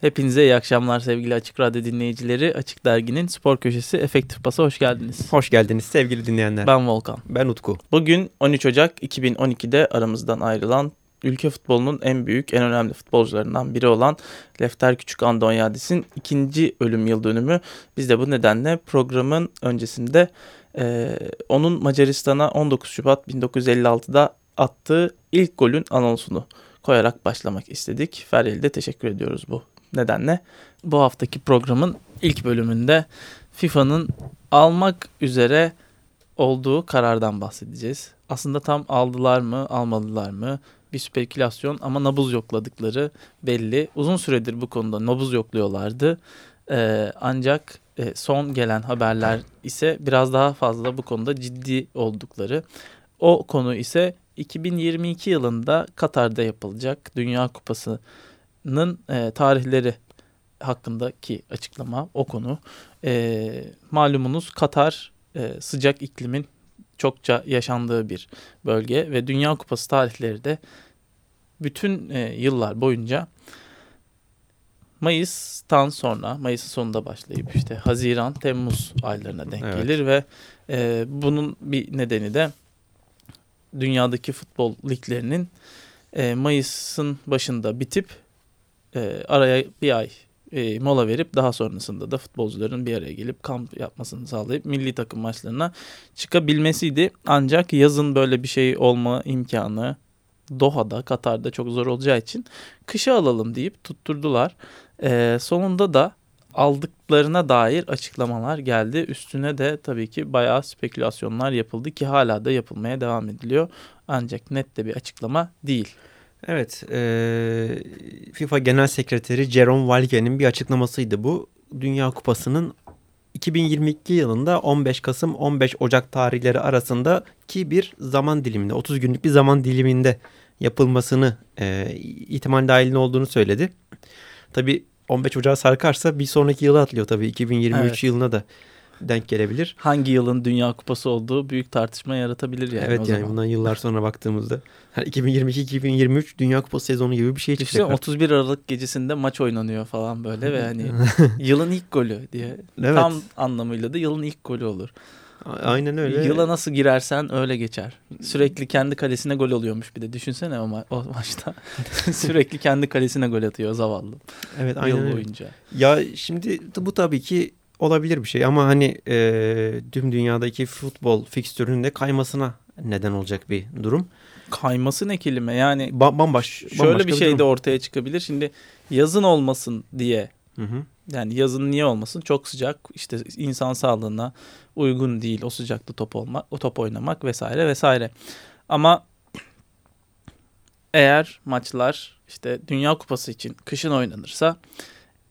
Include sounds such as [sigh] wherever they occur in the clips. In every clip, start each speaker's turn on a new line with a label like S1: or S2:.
S1: Hepinize iyi akşamlar sevgili Açık Radyo dinleyicileri. Açık Dergi'nin spor köşesi Efektif Pas'a hoş geldiniz.
S2: Hoş geldiniz sevgili dinleyenler.
S1: Ben Volkan.
S2: Ben Utku.
S1: Bugün 13 Ocak 2012'de aramızdan ayrılan ülke futbolunun en büyük, en önemli futbolcularından biri olan Lefter Küçük Andonyadis'in ikinci ölüm yıl dönümü. Biz de bu nedenle programın öncesinde e, onun Macaristan'a 19 Şubat 1956'da attığı ilk golün anonsunu koyarak başlamak istedik. Feryal'e de teşekkür ediyoruz bu nedenle. Bu haftaki programın ilk bölümünde FIFA'nın almak üzere olduğu karardan bahsedeceğiz. Aslında tam aldılar mı, almadılar mı? Bir spekülasyon ama nabız yokladıkları belli. Uzun süredir bu konuda nabız yokluyorlardı. Ee, ancak e, son gelen haberler ise biraz daha fazla bu konuda ciddi oldukları. O konu ise 2022 yılında Katar'da yapılacak Dünya Kupası'nın e, tarihleri hakkındaki açıklama o konu. E, malumunuz Katar e, sıcak iklimin çokça yaşandığı bir bölge ve Dünya Kupası tarihleri de bütün e, yıllar boyunca Mayıs'tan sonra, Mayıs'ın sonunda başlayıp işte Haziran, Temmuz aylarına denk
S2: Evet.
S1: gelir ve e, bunun bir nedeni de dünyadaki futbol liglerinin e, Mayıs'ın başında bitip e, araya bir ay e, mola verip daha sonrasında da futbolcuların bir araya gelip kamp yapmasını sağlayıp milli takım maçlarına çıkabilmesiydi. Ancak yazın böyle bir şey olma imkanı Doha'da, Katar'da çok zor olacağı için kışa alalım deyip tutturdular. E, sonunda da aldıklarına dair açıklamalar geldi. Üstüne de tabii ki bayağı spekülasyonlar yapıldı ki hala da yapılmaya devam ediliyor. Ancak net de bir açıklama değil.
S2: Evet, e, FIFA Genel Sekreteri Jerome Valge'nin bir açıklamasıydı bu. Dünya Kupası'nın 2022 yılında 15 Kasım 15 Ocak tarihleri arasındaki bir zaman diliminde, 30 günlük bir zaman diliminde yapılmasını e, ihtimal dahilinde olduğunu söyledi. Tabii 15 Ocak'a sarkarsa bir sonraki yıla atlıyor tabii 2023
S1: Evet.
S2: yılına da denk gelebilir.
S1: Hangi yılın Dünya Kupası olduğu büyük tartışma yaratabilir yani
S2: evet yani
S1: zaman.
S2: bundan yıllar sonra baktığımızda hani 2022-2023 Dünya Kupası sezonu gibi bir şey çıkacak.
S1: 31 Aralık gecesinde maç oynanıyor falan böyle ve hani [laughs] yılın ilk golü diye.
S2: Evet.
S1: Tam anlamıyla da yılın ilk golü olur.
S2: Aynen öyle.
S1: Yıla nasıl girersen öyle geçer. Sürekli kendi kalesine gol oluyormuş bir de. Düşünsene o, ma- o maçta. [laughs] Sürekli kendi kalesine gol atıyor zavallı.
S2: Evet aynen
S1: Yıl
S2: öyle.
S1: boyunca.
S2: Ya şimdi bu tabii ki olabilir bir şey ama hani e, tüm dünyadaki futbol fikstürünün de kaymasına neden olacak bir durum.
S1: Kayması ne kelime yani.
S2: Ba bambaş,
S1: Şöyle bir şey de
S2: durum.
S1: ortaya çıkabilir. Şimdi yazın olmasın diye
S2: Hı hı.
S1: Yani yazın niye olmasın? Çok sıcak. işte insan sağlığına uygun değil o sıcakta top olmak, o top oynamak vesaire vesaire. Ama eğer maçlar işte Dünya Kupası için kışın oynanırsa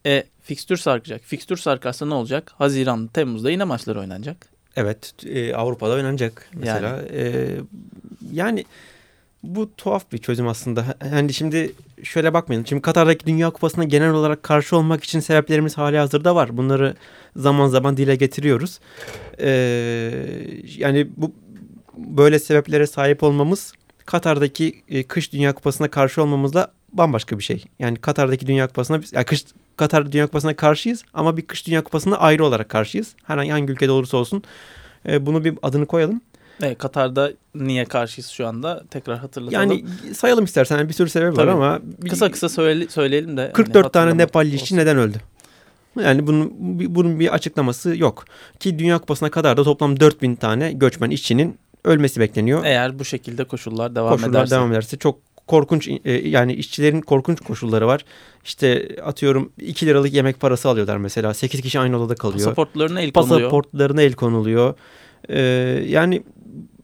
S1: e, fikstür sarkacak. Fikstür sarkarsa ne olacak? Haziran, Temmuz'da yine maçlar oynanacak.
S2: Evet e, Avrupa'da oynanacak mesela. E, yani bu tuhaf bir çözüm aslında. Yani şimdi şöyle bakmayalım. Şimdi Katar'daki Dünya Kupası'na genel olarak karşı olmak için sebeplerimiz hali hazırda var. Bunları zaman zaman dile getiriyoruz. E, yani bu böyle sebeplere sahip olmamız Katar'daki e, kış Dünya Kupası'na karşı olmamızla bambaşka bir şey. Yani Katar'daki Dünya Kupası'na biz yani kış Katar Dünya Kupası'na karşıyız ama bir kış Dünya Kupası'na ayrı olarak karşıyız. Herhangi hangi ülkede olursa olsun e, bunu bir adını koyalım.
S1: E, Katar'da niye karşıyız şu anda? Tekrar hatırlatalım.
S2: Yani sayalım istersen Yani bir sürü sebep var
S1: Tabii.
S2: ama bir-
S1: kısa kısa söyle, söyleyelim de.
S2: 44
S1: hani
S2: tane Nepalli işçi neden öldü? Yani bunun bunun bir açıklaması yok. Ki Dünya Kupası'na kadar da toplam 4000 tane göçmen işçinin ölmesi bekleniyor.
S1: Eğer bu şekilde koşullar devam
S2: Koşullar
S1: ederse.
S2: devam ederse çok korkunç e, yani işçilerin korkunç koşulları var. İşte atıyorum 2 liralık yemek parası alıyorlar mesela. 8 kişi aynı odada kalıyor.
S1: Pasaportlarına el konuluyor.
S2: Pasaportlarına el konuluyor. Ee, yani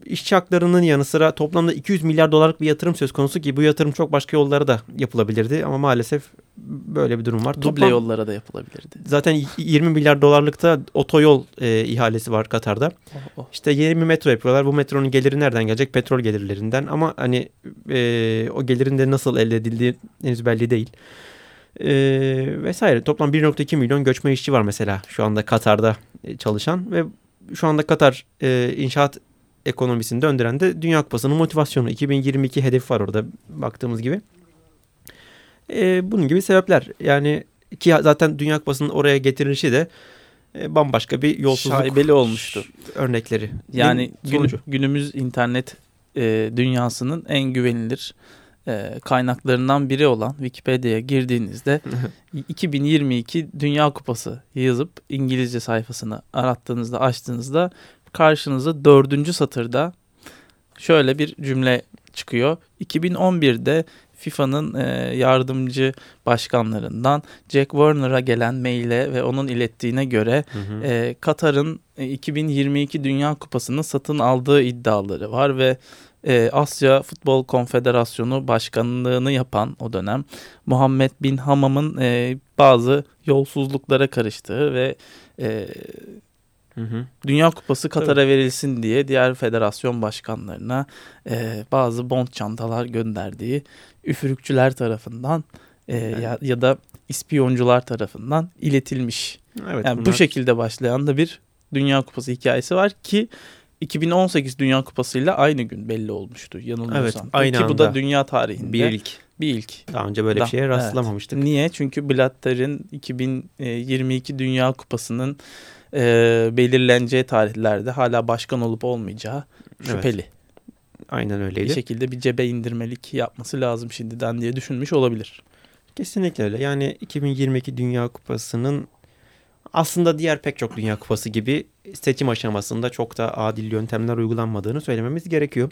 S2: işçi haklarının yanı sıra toplamda 200 milyar dolarlık bir yatırım söz konusu ki bu yatırım çok başka yollara da yapılabilirdi ama maalesef böyle bir durum var.
S1: Duble
S2: Toplam,
S1: yollara da yapılabilirdi.
S2: Zaten 20 milyar dolarlıkta otoyol e, ihalesi var Katar'da.
S1: Oh, oh.
S2: İşte yeni bir metro yapıyorlar. Bu metronun geliri nereden gelecek? Petrol gelirlerinden ama hani e, o gelirin de nasıl elde edildiği henüz belli değil. E, vesaire. Toplam 1.2 milyon göçmen işçi var mesela şu anda Katar'da e, çalışan ve şu anda Katar e, inşaat ekonomisini döndüren de Dünya Kupası'nın motivasyonu. 2022 hedefi var orada baktığımız gibi. E, bunun gibi sebepler. Yani ki zaten Dünya Kupası'nın oraya getirilişi de e, bambaşka bir yolsuzluk
S1: Şaibeli olmuştu.
S2: örnekleri.
S1: Yani gün- günümüz internet e, dünyasının en güvenilir e, kaynaklarından biri olan Wikipedia'ya girdiğinizde 2022 Dünya Kupası yazıp İngilizce sayfasını arattığınızda açtığınızda karşınıza dördüncü satırda şöyle bir cümle çıkıyor. 2011'de FIFA'nın e, yardımcı başkanlarından Jack Warner'a gelen maile ve onun ilettiğine göre
S2: Hı hı.
S1: e, Katar'ın e, 2022 Dünya Kupası'nı satın aldığı iddiaları var ve e, Asya Futbol Konfederasyonu başkanlığını yapan o dönem Muhammed Bin Hamam'ın e, bazı yolsuzluklara karıştığı ve e,
S2: Hı hı.
S1: Dünya Kupası Katar'a verilsin diye diğer federasyon başkanlarına e, bazı bond çantalar gönderdiği üfürükçüler tarafından e, ya, ya da ispiyoncular tarafından iletilmiş.
S2: Evet,
S1: Yani bu
S2: bunlar-
S1: şekilde başlayan da bir Dünya Kupası hikayesi var ki 2018 Dünya Kupası ile aynı gün belli olmuştu yanılmıyorsam.
S2: Evet, aynı
S1: ki bu da dünya tarihinde
S2: bir ilk.
S1: bir ilk.
S2: Daha önce böyle
S1: Da-
S2: bir şeye rastlamamıştık.
S1: Evet. Niye? Çünkü Blatter'in 2022 Dünya Kupası'nın e, belirleneceği tarihlerde hala başkan olup olmayacağı şüpheli.
S2: Aynen
S1: Bir
S2: öyleydi.
S1: şekilde bir cebe indirmelik yapması lazım şimdiden diye düşünmüş olabilir.
S2: Kesinlikle öyle. Yani 2022 Dünya Kupası'nın aslında diğer pek çok Dünya Kupası gibi seçim aşamasında çok da adil yöntemler uygulanmadığını söylememiz gerekiyor.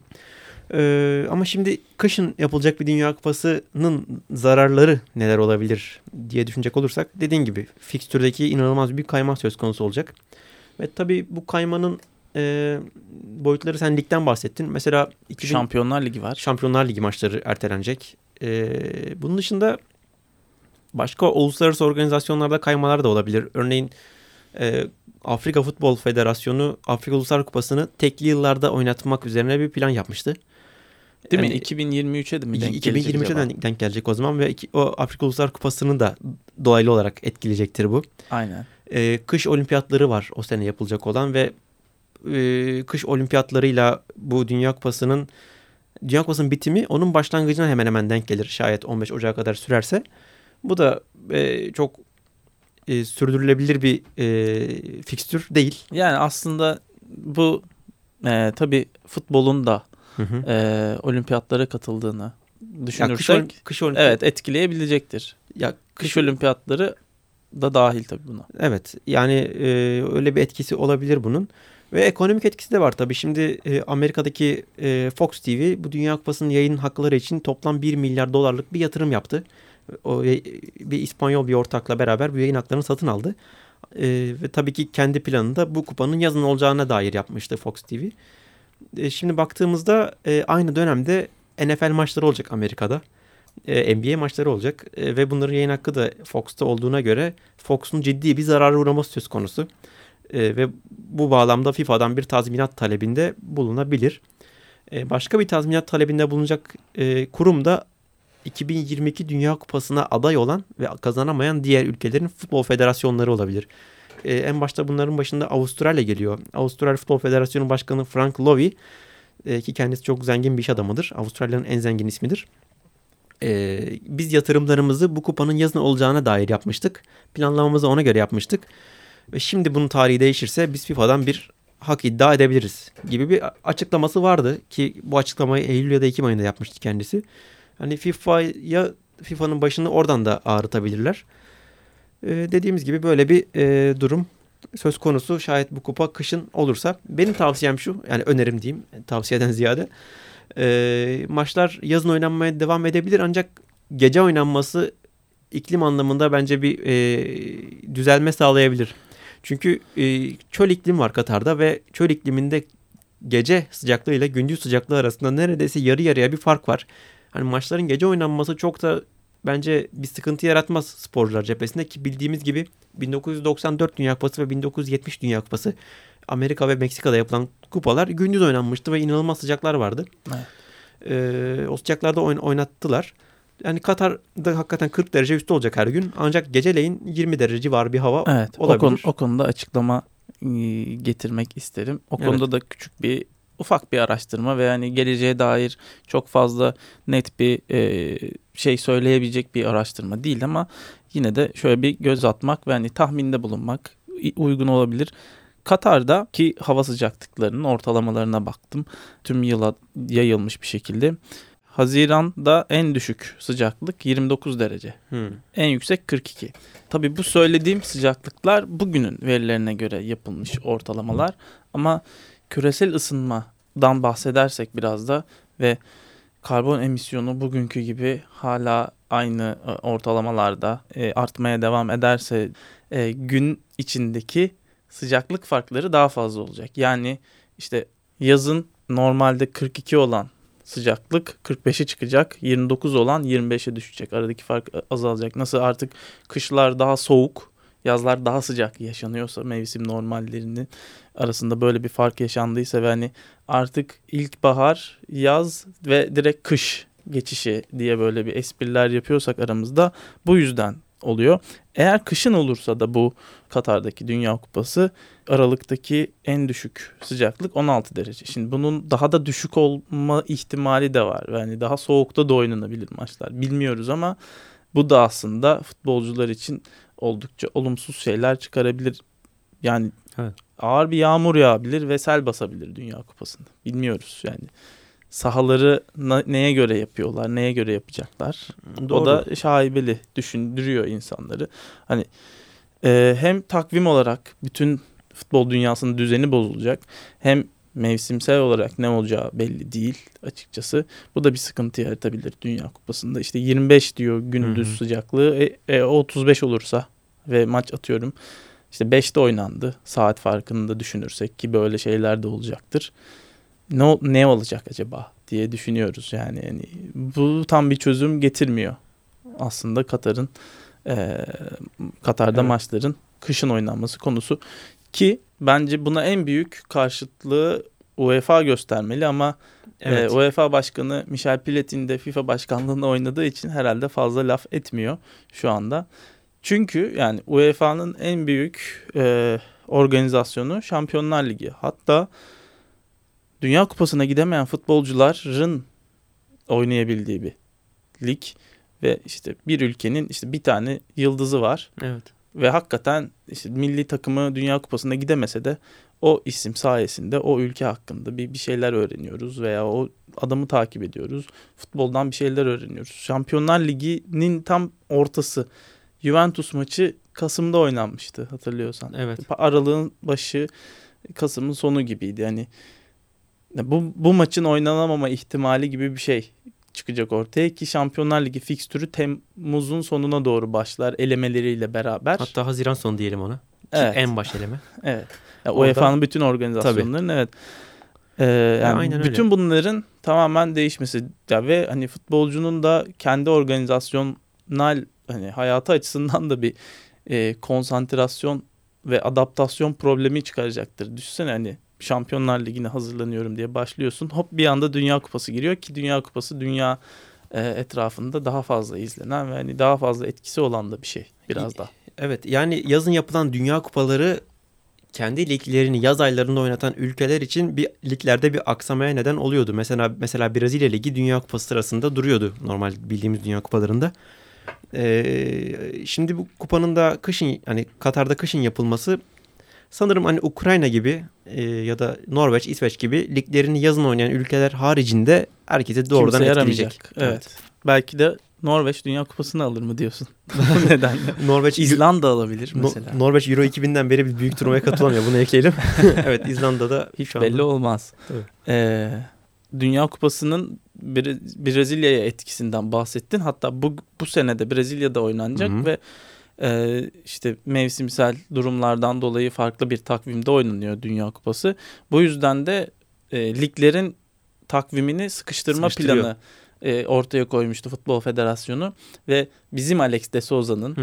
S2: Ee, ama şimdi kışın yapılacak bir Dünya Kupası'nın zararları neler olabilir diye düşünecek olursak dediğin gibi fikstürdeki inanılmaz bir kayma söz konusu olacak. Ve tabii bu kaymanın e, boyutları sen ligden bahsettin. Mesela 2000,
S1: Şampiyonlar Ligi var.
S2: Şampiyonlar Ligi maçları ertelenecek. Ee, bunun dışında başka uluslararası organizasyonlarda kaymalar da olabilir. Örneğin e, Afrika Futbol Federasyonu Afrika Uluslar Kupası'nı tekli yıllarda oynatmak üzerine bir plan yapmıştı.
S1: Değil
S2: Yani
S1: mi? 2023'e de mi denk gelecek
S2: 2023'e
S1: acaba?
S2: denk, denk gelecek o zaman ve iki- o Afrika Uluslar Kupası'nı da dolaylı olarak etkileyecektir bu.
S1: Aynen.
S2: Ee, kış olimpiyatları var o sene yapılacak olan ve e, kış olimpiyatlarıyla bu Dünya Kupası'nın Dünya Kupası'nın bitimi onun başlangıcına hemen hemen denk gelir. Şayet 15 Ocak'a kadar sürerse. Bu da e, çok e, sürdürülebilir bir e, fikstür değil.
S1: Yani aslında bu e, tabii futbolun da
S2: Hı hı.
S1: e, olimpiyatlara katıldığını
S2: Ya kış,
S1: düşünürsek
S2: olim- kış olimpiyat
S1: evet etkileyebilecektir.
S2: ya
S1: Kış olimpiyatları da dahil tabii buna.
S2: Evet yani e, öyle bir etkisi olabilir bunun. Ve ekonomik etkisi de var tabii. Şimdi e, Amerika'daki e, Fox TV bu Dünya Kupası'nın yayın hakları için toplam 1 milyar dolarlık bir yatırım yaptı. O e, bir İspanyol bir ortakla beraber bu yayın haklarını satın aldı. E, ve tabii ki kendi planında bu kupanın yazın olacağına dair yapmıştı Fox TV. E, şimdi baktığımızda e, aynı dönemde NFL maçları olacak Amerika'da. E, NBA maçları olacak ve bunların yayın hakkı da Fox'ta olduğuna göre Fox'un ciddi bir zarara uğraması söz konusu. Ve bu bağlamda FIFA'dan bir tazminat talebinde bulunabilir. Başka bir tazminat talebinde bulunacak kurum da 2022 Dünya Kupası'na aday olan ve kazanamayan diğer ülkelerin futbol federasyonları olabilir. E, en başta bunların başında Avustralya geliyor. Avustralya Futbol Federasyonu Başkanı Frank Lowy e, ki kendisi çok zengin bir iş adamıdır. Avustralya'nın en zengin ismidir. E, biz yatırımlarımızı bu kupanın yazın olacağına dair yapmıştık. Planlamamızı ona göre yapmıştık. Ve şimdi bunun tarihi değişirse biz FIFA'dan bir hak iddia edebiliriz gibi bir açıklaması vardı ki bu açıklamayı Eylül ya da Ekim ayında yapmıştı kendisi. Hani FIFA'ya FIFA'nın başını oradan da ağrıtabilirler. Ee, dediğimiz gibi böyle bir e, durum söz konusu. Şayet bu kupa kışın olursa benim tavsiyem şu yani önerim diyeyim tavsiyeden ziyade e, maçlar yazın oynanmaya devam edebilir ancak gece oynanması iklim anlamında bence bir e, düzelme sağlayabilir. Çünkü e, çöl iklim var Katar'da ve çöl ikliminde gece sıcaklığı ile gündüz sıcaklığı arasında neredeyse yarı yarıya bir fark var. Hani maçların gece oynanması çok da bence bir sıkıntı yaratmaz sporcular cephesinde ki bildiğimiz gibi 1994 Dünya Kupası ve 1970 Dünya Kupası Amerika ve Meksika'da yapılan kupalar gündüz oynanmıştı ve inanılmaz sıcaklar vardı.
S1: Evet.
S2: Ee, o sıcaklarda oyn- oynattılar. Yani Katar'da hakikaten 40 derece üstü olacak her gün. Ancak geceleyin 20 derece civarı bir hava
S1: Evet. O,
S2: olabilir.
S1: konu, o konuda açıklama getirmek isterim. O
S2: Evet.
S1: konuda da küçük bir ufak bir araştırma ve yani geleceğe dair çok fazla net bir e, şey söyleyebilecek bir araştırma değil ama yine de şöyle bir göz atmak ve hani tahminde bulunmak uygun olabilir. Katar'da ki hava sıcaklıklarının ortalamalarına baktım. Tüm yıla yayılmış bir şekilde. Haziran'da en düşük sıcaklık 29 derece.
S2: Hmm.
S1: En yüksek 42. Tabii bu söylediğim sıcaklıklar bugünün verilerine göre yapılmış ortalamalar. Ama küresel ısınmadan bahsedersek biraz da ve karbon emisyonu bugünkü gibi hala aynı e, ortalamalarda e, artmaya devam ederse e, gün içindeki sıcaklık farkları daha fazla olacak. Yani işte yazın normalde 42 olan sıcaklık 45'e çıkacak. 29 olan 25'e düşecek. Aradaki fark azalacak. Nasıl artık kışlar daha soğuk, yazlar daha sıcak yaşanıyorsa mevsim normallerinin arasında böyle bir fark yaşandıysa ve hani artık ilkbahar, yaz ve direkt kış geçişi diye böyle bir espriler yapıyorsak aramızda bu yüzden oluyor. Eğer kışın olursa da bu Katar'daki Dünya Kupası Aralık'taki en düşük sıcaklık 16 derece. Şimdi bunun daha da düşük olma ihtimali de var. Yani daha soğukta da oynanabilir maçlar. Bilmiyoruz ama bu da aslında futbolcular için oldukça olumsuz şeyler çıkarabilir. Yani
S2: Evet.
S1: ağır bir yağmur yağabilir ve sel basabilir Dünya Kupası'nda. Bilmiyoruz yani. Sahaları neye göre yapıyorlar, neye göre yapacaklar. O da şaibeli düşündürüyor insanları. Hani e, hem takvim olarak bütün futbol dünyasının düzeni bozulacak. Hem mevsimsel olarak ne olacağı belli değil açıkçası. Bu da bir sıkıntı yaratabilir Dünya Kupası'nda. İşte 25 diyor gündüz
S2: Hı hı.
S1: sıcaklığı. E, e, 35 olursa ve maç atıyorum. İşte 5'te oynandı. Saat farkını da düşünürsek ki böyle şeyler de olacaktır. Ne ne olacak acaba diye düşünüyoruz yani. yani bu tam bir çözüm getirmiyor. Aslında Katar'ın e, Katar'da
S2: Evet.
S1: maçların kışın oynanması konusu ki bence buna en büyük karşıtlığı UEFA göstermeli ama
S2: Evet.
S1: e, UEFA Başkanı Michel Platini de FIFA başkanlığında oynadığı için herhalde fazla laf etmiyor şu anda. Çünkü yani UEFA'nın en büyük e, organizasyonu Şampiyonlar Ligi. Hatta Dünya Kupası'na gidemeyen futbolcuların oynayabildiği bir lig ve işte bir ülkenin işte bir tane yıldızı var
S2: evet.
S1: Ve hakikaten işte milli takımı Dünya Kupası'na gidemese de o isim sayesinde o ülke hakkında bir, bir şeyler öğreniyoruz veya o adamı takip ediyoruz. Futboldan bir şeyler öğreniyoruz. Şampiyonlar Ligi'nin tam ortası Juventus maçı Kasım'da oynanmıştı hatırlıyorsan.
S2: Evet.
S1: Aralığın başı Kasım'ın sonu gibiydi. Yani bu, bu maçın oynanamama ihtimali gibi bir şey çıkacak ortaya ki Şampiyonlar Ligi fikstürü Temmuz'un sonuna doğru başlar elemeleriyle beraber.
S2: Hatta Haziran sonu diyelim ona. Ki
S1: Evet.
S2: En baş eleme. [laughs]
S1: Evet. Ya UEFA'nın bütün organizasyonlarının evet. Ee, yani
S2: öyle.
S1: bütün bunların tamamen değişmesi ya ve hani futbolcunun da kendi organizasyonel hani hayatı açısından da bir e, konsantrasyon ve adaptasyon problemi çıkaracaktır. Düşünsene hani Şampiyonlar Ligi'ne hazırlanıyorum diye başlıyorsun. Hop bir anda Dünya Kupası giriyor ki Dünya Kupası dünya e, etrafında daha fazla izlenen ve hani daha fazla etkisi olan da bir şey biraz da.
S2: Evet yani yazın yapılan dünya kupaları kendi liglerini yaz aylarında oynatan ülkeler için bir liglerde bir aksamaya neden oluyordu. Mesela mesela Brezilya Ligi Dünya Kupası sırasında duruyordu normal bildiğimiz dünya kupalarında. Ee, şimdi bu kupanın da kışın hani Katar'da kışın yapılması sanırım hani Ukrayna gibi e, ya da Norveç, İsveç gibi liglerini yazın oynayan ülkeler haricinde herkese doğrudan
S1: Kimse
S2: etkileyecek.
S1: yaramayacak. Evet. Belki de Norveç Dünya Kupası'nı alır mı diyorsun? [laughs] [laughs] Bu nedenle.
S2: Norveç
S1: İzlanda alabilir
S2: No-
S1: mesela.
S2: Norveç Euro 2000'den beri bir büyük turnuvaya katılamıyor. Bunu ekleyelim. [laughs] evet İzlanda'da
S1: Hiç
S2: anda-
S1: belli olmaz.
S2: Tabii.
S1: Ee, Dünya Kupası'nın Bre- Brezilya'ya etkisinden bahsettin. Hatta bu bu sene de Brezilya'da oynanacak
S2: Hı hı.
S1: ve e, işte mevsimsel durumlardan dolayı farklı bir takvimde oynanıyor Dünya Kupası. Bu yüzden de e, liglerin takvimini sıkıştırma planı e, ortaya koymuştu Futbol Federasyonu ve bizim Alex de Souza'nın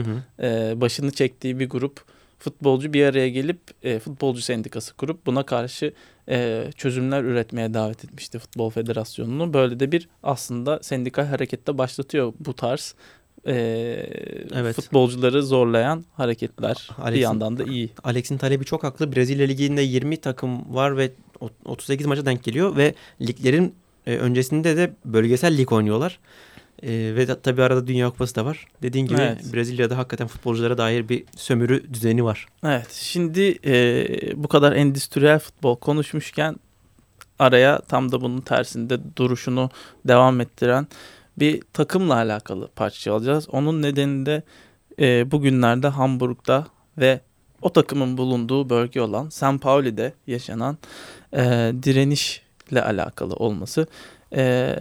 S1: e, başını çektiği bir grup futbolcu bir araya gelip e, futbolcu sendikası kurup buna karşı e, çözümler üretmeye davet etmişti Futbol Federasyonu'nu. Böyle de bir aslında sendikal harekette başlatıyor bu tarz e, evet. futbolcuları zorlayan hareketler. Alex'in, bir yandan da iyi.
S2: Alex'in talebi çok haklı. Brezilya Ligi'nde 20 takım var ve 38 maça denk geliyor ve liglerin e, öncesinde de bölgesel lig oynuyorlar. E, ve tabii arada Dünya Kupası da var. Dediğin gibi evet. Brezilya'da hakikaten futbolculara dair bir sömürü düzeni var.
S1: Evet şimdi e, bu kadar endüstriyel futbol konuşmuşken araya tam da bunun tersinde duruşunu devam ettiren bir takımla alakalı parça alacağız. Onun nedeni de e, bugünlerde Hamburg'da ve o takımın bulunduğu bölge olan San Pauli'de yaşanan e, direnişle alakalı olması. E,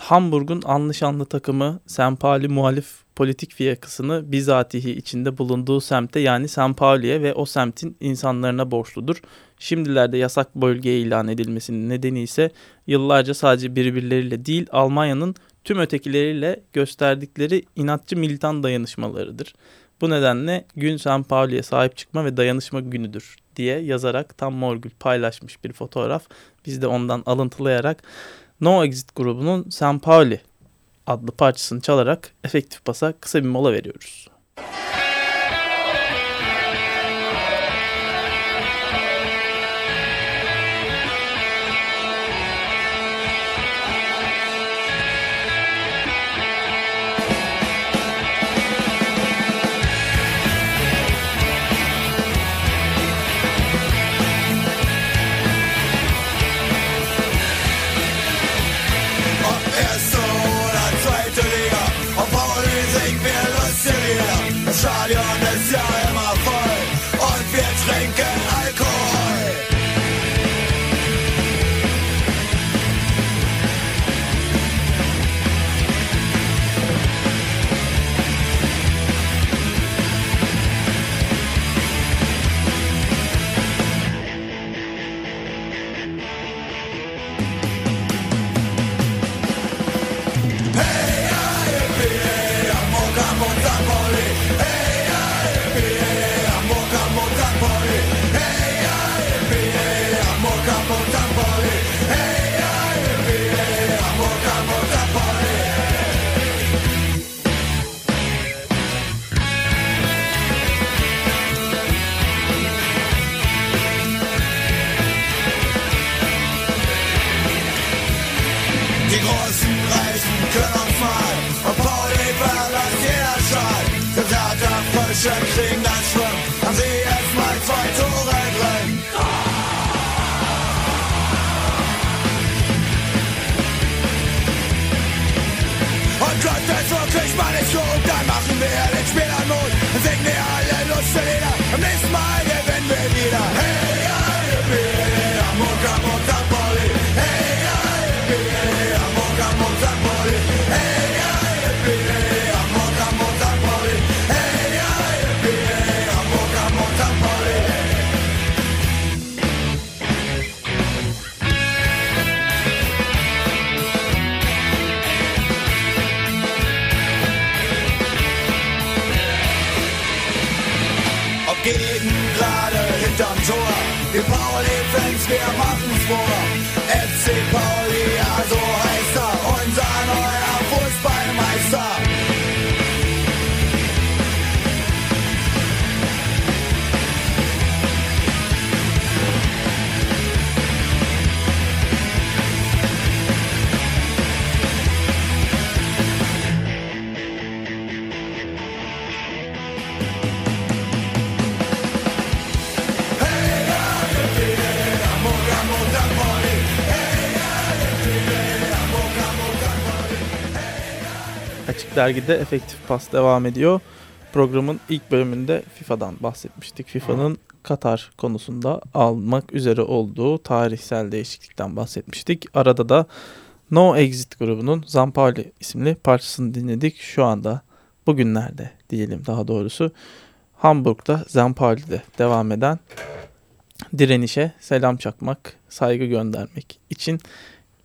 S1: Hamburg'un anlaşanlı takımı San Pauli muhalif politik fiyakasını bizatihi içinde bulunduğu semte yani San Pauli'ye ve o semtin insanlarına borçludur. Şimdilerde yasak bölgeye ilan edilmesinin nedeni ise yıllarca sadece birbirleriyle değil Almanya'nın tüm ötekileriyle gösterdikleri inatçı militan dayanışmalarıdır. Bu nedenle gün San Pauli'ye sahip çıkma ve dayanışma günüdür diye yazarak tam morgül paylaşmış bir fotoğraf. Biz de ondan alıntılayarak No Exit grubunun San Pauli adlı parçasını çalarak efektif basa kısa bir mola veriyoruz.
S3: Italian Kriegen das schwimmt. Am CF mal zwei Tore drin. Und Gott, das wirklich mal nicht so, dann machen wir den Spiel. hinterm Tor. Wir Pauli-Fans, wir machen's vor. FC Pauli, also halt.
S1: Dergide efektif pas devam ediyor. Programın ilk bölümünde FIFA'dan bahsetmiştik. FIFA'nın Katar konusunda almak üzere olduğu tarihsel değişiklikten bahsetmiştik. Arada da No Exit grubunun Zampali isimli parçasını dinledik. Şu anda bugünlerde diyelim daha doğrusu Hamburg'da Zampali'de devam eden direnişe selam çakmak, saygı göndermek için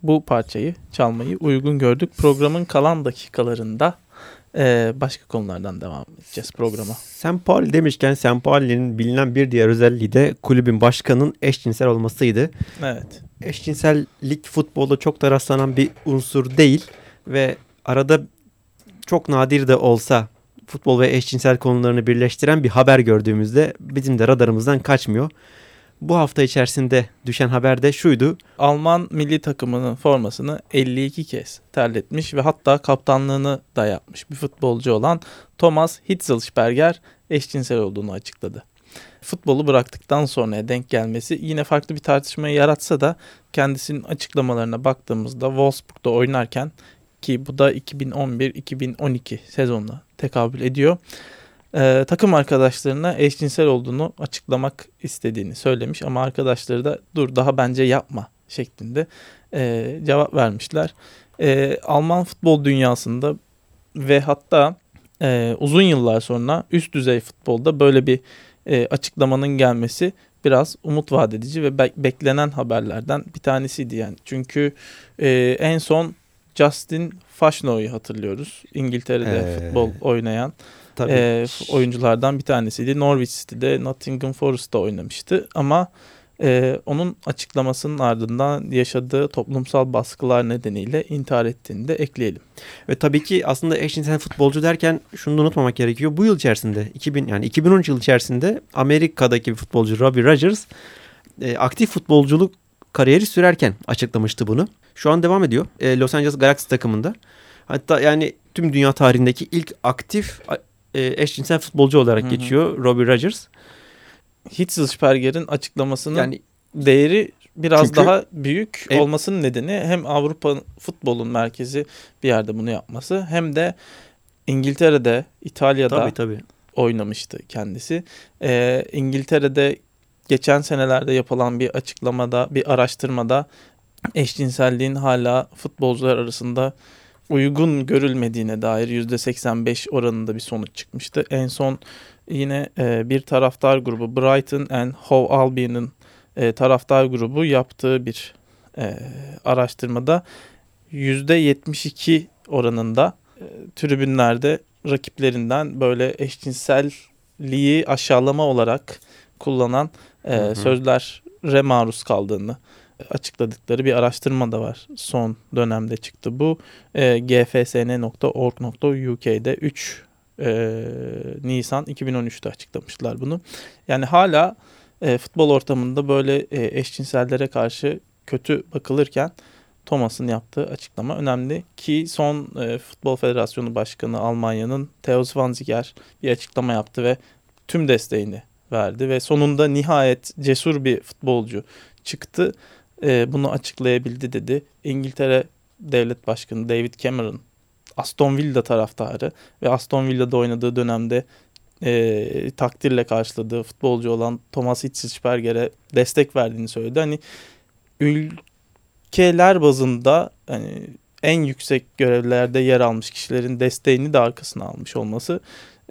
S1: bu parçayı çalmayı uygun gördük. Programın kalan dakikalarında e, başka konulardan devam edeceğiz programa.
S2: St. Paul demişken St. Paul'in bilinen bir diğer özelliği de kulübün başkanının eşcinsel olmasıydı.
S1: Evet.
S2: Eşcinsellik futbolda çok da rastlanan bir unsur değil ve arada çok nadir de olsa futbol ve eşcinsel konularını birleştiren bir haber gördüğümüzde bizim de radarımızdan kaçmıyor. Bu hafta içerisinde düşen haber de şuydu.
S1: Alman milli takımının formasını 52 kez terletmiş ve hatta kaptanlığını da yapmış bir futbolcu olan Thomas Hitzelsperger eşcinsel olduğunu açıkladı. Futbolu bıraktıktan sonra denk gelmesi yine farklı bir tartışmayı yaratsa da kendisinin açıklamalarına baktığımızda Wolfsburg'da oynarken ki bu da 2011-2012 sezonuna tekabül ediyor e, takım arkadaşlarına eşcinsel olduğunu açıklamak istediğini söylemiş ama arkadaşları da dur daha bence yapma şeklinde e, cevap vermişler. E, Alman futbol dünyasında ve hatta e, uzun yıllar sonra üst düzey futbolda böyle bir e, açıklamanın gelmesi biraz umut vaat edici ve be- beklenen haberlerden bir tanesiydi yani. Çünkü e, en son Justin Fashno'yu hatırlıyoruz. İngiltere'de ee... futbol oynayan Tabii. E, oyunculardan bir tanesiydi. Norwich City'de Nottingham Forest'ta oynamıştı ama e, onun açıklamasının ardından yaşadığı toplumsal baskılar nedeniyle intihar ettiğini de ekleyelim.
S2: Ve tabii ki aslında eşcinsel futbolcu derken şunu da unutmamak gerekiyor. Bu yıl içerisinde 2000 yani 2013 yıl içerisinde Amerika'daki bir futbolcu Robbie Rogers e, aktif futbolculuk kariyeri sürerken açıklamıştı bunu. Şu an devam ediyor. E, Los Angeles Galaxy takımında. Hatta yani tüm dünya tarihindeki ilk aktif e, eşcinsel futbolcu olarak Hı-hı. geçiyor Robbie Rogers.
S1: Hitzelsperger'in açıklamasının yani değeri biraz Çünkü, daha büyük e, olmasının nedeni hem Avrupa futbolun merkezi bir yerde bunu yapması hem de İngiltere'de, İtalya'da tabii, tabii. oynamıştı kendisi. Ee, İngiltere'de geçen senelerde yapılan bir açıklamada, bir araştırmada eşcinselliğin hala futbolcular arasında uygun görülmediğine dair %85 oranında bir sonuç çıkmıştı. En son yine e, bir taraftar grubu Brighton and Hove Albion'ın e, taraftar grubu yaptığı bir e, araştırmada %72 oranında e, tribünlerde rakiplerinden böyle eşcinselliği aşağılama olarak kullanan e, hı hı. sözlere maruz kaldığını açıkladıkları bir araştırma da var. Son dönemde çıktı bu. E, gfsn.org.uk'de 3 e, Nisan 2013'te açıklamışlar bunu. Yani hala e, futbol ortamında böyle e, eşcinsellere karşı kötü bakılırken Thomas'ın yaptığı açıklama önemli ki son e, Futbol Federasyonu Başkanı Almanya'nın Theo Zwanziger bir açıklama yaptı ve tüm desteğini verdi ve sonunda nihayet cesur bir futbolcu çıktı e, bunu açıklayabildi dedi. İngiltere Devlet Başkanı David Cameron Aston Villa taraftarı ve Aston Villa'da oynadığı dönemde e, takdirle karşıladığı futbolcu olan Thomas Hitzelsperger'e destek verdiğini söyledi. Hani ülkeler bazında hani en yüksek görevlerde yer almış kişilerin desteğini de arkasına almış olması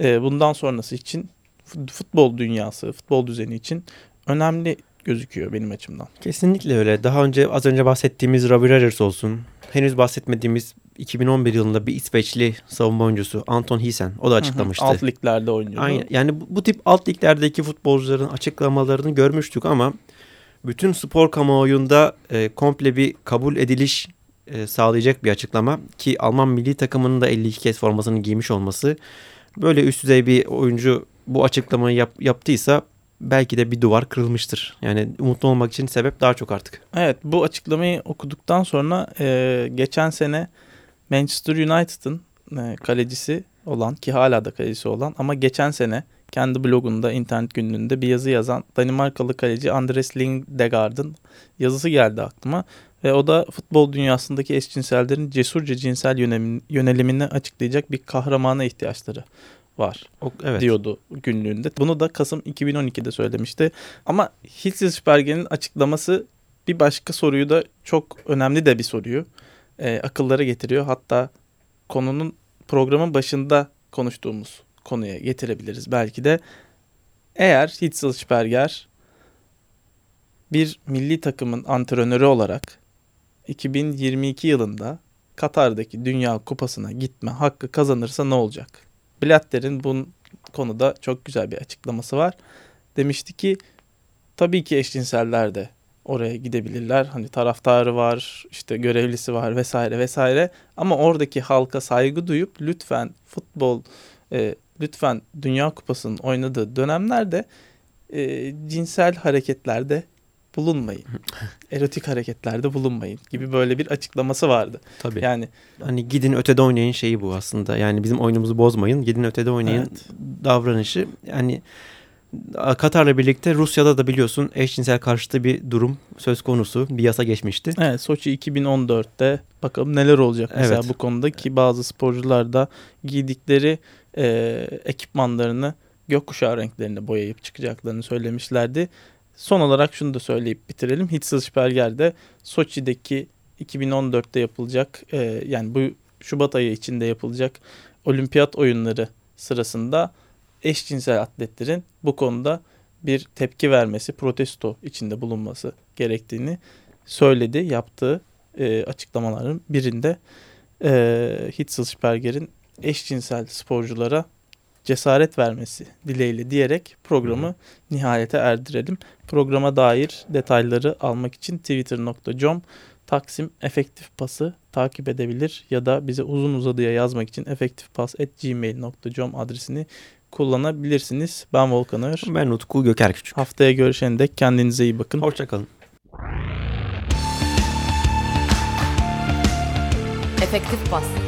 S1: e, bundan sonrası için futbol dünyası, futbol düzeni için önemli gözüküyor benim açımdan.
S2: Kesinlikle öyle. Daha önce az önce bahsettiğimiz Robbie Rogers olsun. Henüz bahsetmediğimiz 2011 yılında bir İsveçli savunma oyuncusu Anton Hisen o da açıklamıştı.
S1: Hı hı, alt liglerde oynuyor.
S2: Aynen. Yani bu, bu tip alt liglerdeki futbolcuların açıklamalarını görmüştük ama bütün spor kamuoyunda e, komple bir kabul ediliş e, sağlayacak bir açıklama ki Alman milli takımının da 52 kez formasını giymiş olması böyle üst düzey bir oyuncu bu açıklamayı yap, yaptıysa belki de bir duvar kırılmıştır. Yani umutlu olmak için sebep daha çok artık.
S1: Evet bu açıklamayı okuduktan sonra e, geçen sene Manchester United'ın e, kalecisi olan ki hala da kalecisi olan ama geçen sene kendi blogunda internet günlüğünde bir yazı yazan Danimarkalı kaleci Andres Lindegaard'ın yazısı geldi aklıma. Ve o da futbol dünyasındaki eşcinsellerin cesurca cinsel yönelimini açıklayacak bir kahramana ihtiyaçları var o, evet. diyordu günlüğünde. Bunu da Kasım 2012'de söylemişti. Ama Hitzelsperger'in açıklaması bir başka soruyu da çok önemli de bir soruyu e, akıllara getiriyor. Hatta konunun programın başında konuştuğumuz konuya getirebiliriz belki de. Eğer Hitzelsperger bir milli takımın antrenörü olarak 2022 yılında Katar'daki Dünya Kupası'na gitme hakkı kazanırsa ne olacak? Blatter'in bu konuda çok güzel bir açıklaması var. Demişti ki tabii ki eşcinseller de oraya gidebilirler. Hani taraftarı var, işte görevlisi var vesaire vesaire. Ama oradaki halka saygı duyup lütfen futbol, e, lütfen Dünya Kupası'nın oynadığı dönemlerde e, cinsel hareketlerde bulunmayın. [laughs] Erotik hareketlerde bulunmayın gibi böyle bir açıklaması vardı.
S2: Tabii.
S1: Yani
S2: hani gidin ötede oynayın şeyi bu aslında. Yani bizim oyunumuzu bozmayın. Gidin ötede oynayın
S1: Evet.
S2: davranışı. Yani Katar'la birlikte Rusya'da da biliyorsun eşcinsel karşıtı bir durum söz konusu. Bir yasa geçmişti.
S1: Evet Soçi 2014'te bakalım neler olacak mesela
S2: Evet.
S1: bu konuda ki bazı sporcular da giydikleri e, ekipmanlarını gökkuşağı renklerine boyayıp çıkacaklarını söylemişlerdi. Son olarak şunu da söyleyip bitirelim. Hitzelsperger de Soçi'deki 2014'te yapılacak e, yani bu Şubat ayı içinde yapılacak olimpiyat oyunları sırasında eşcinsel atletlerin bu konuda bir tepki vermesi, protesto içinde bulunması gerektiğini söyledi. Yaptığı e, açıklamaların birinde e, Hitzelsperger'in eşcinsel sporculara cesaret vermesi dileğiyle diyerek programı nihayete erdirelim. Programa dair detayları almak için twitter.com Taksim efektif pası takip edebilir ya da bize uzun uzadıya yazmak için efektifpas.gmail.com adresini kullanabilirsiniz. Ben Volkan Ağır.
S2: Ben Utku Göker Küçük.
S1: Haftaya görüşene dek kendinize iyi bakın.
S2: Hoşçakalın.
S4: Efektif bas.